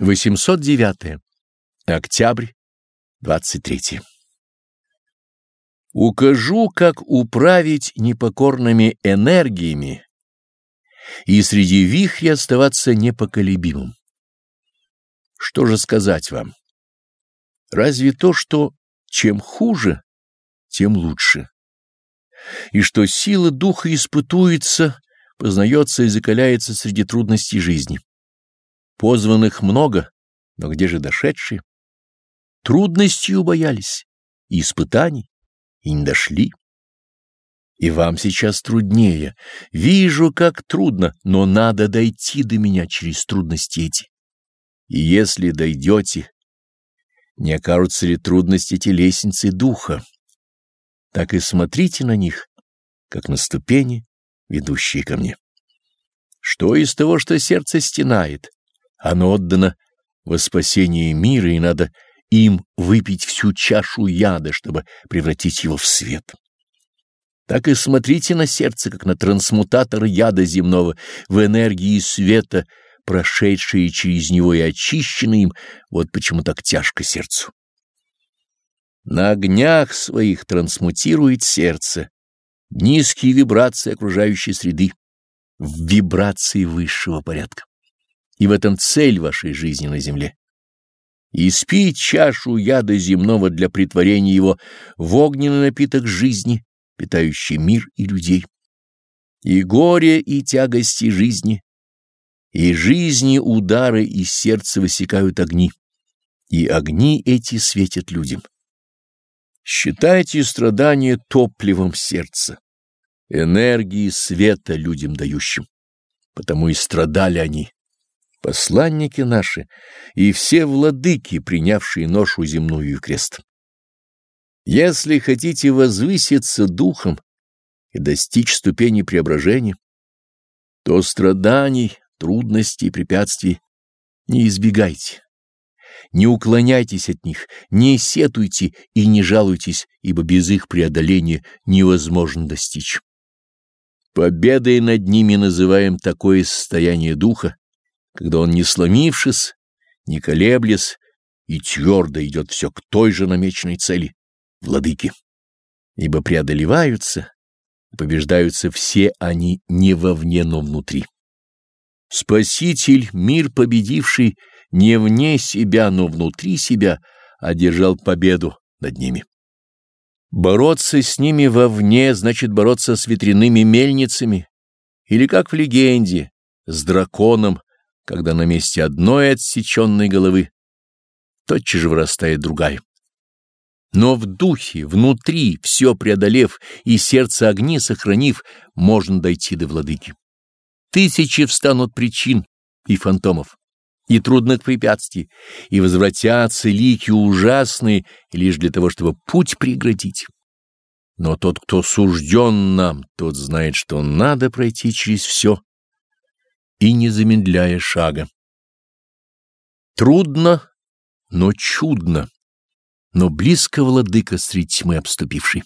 809. Октябрь, 23. Укажу, как управить непокорными энергиями и среди вихря оставаться непоколебимым. Что же сказать вам? Разве то, что чем хуже, тем лучше, и что сила духа испытуется, познается и закаляется среди трудностей жизни. Позванных много, но где же дошедшие? Трудностью боялись, и испытаний, и не дошли. И вам сейчас труднее. Вижу, как трудно, но надо дойти до меня через трудности эти. И если дойдете, не окажутся ли трудности эти лестницы духа, так и смотрите на них, как на ступени, ведущие ко мне. Что из того, что сердце стенает, оно отдано во спасение мира, и надо им выпить всю чашу яда, чтобы превратить его в свет. Так и смотрите на сердце, как на трансмутатор яда земного, в энергии света, прошедшие через него и очищенные им, вот почему так тяжко сердцу. На огнях своих трансмутирует сердце низкие вибрации окружающей среды в вибрации высшего порядка. И в этом цель вашей жизни на земле. Испить чашу яда земного для притворения его в огненный напиток жизни, питающий мир и людей. И горе, и тягости жизни, и жизни удары из сердца высекают огни, и огни эти светят людям. Считайте страдания топливом сердца, энергии света людям дающим, потому и страдали они посланники наши и все владыки, принявшие ношу земную и крест. Если хотите возвыситься духом и достичь ступени преображения, то страданий, трудностей и препятствий не избегайте. Не уклоняйтесь от них, не сетуйте и не жалуйтесь, ибо без их преодоления невозможно достичь. Победой над ними называем такое состояние духа, когда он, не сломившись, не колеблясь, и твердо идет все к той же намеченной цели — владыке. Ибо преодолеваются побеждаются все они не вовне, но внутри. Спаситель, мир победивший, не вне себя, но внутри себя, одержал победу над ними. Бороться с ними вовне значит бороться с ветряными мельницами, или, как в легенде, с драконом, когда на месте одной отсеченной головы тотчас же вырастает другая. Но в духе, внутри, все преодолев и сердце огни сохранив, можно дойти до владыки. Тысячи встанут причин и фантомов, и трудных препятствий, и возвратятся лики ужасные лишь для того, чтобы путь преградить. Но тот, кто сужден нам, тот знает, что надо пройти через все, и не замедляя шага. Трудно, но чудно, но близко владыка средь тьмы обступивший.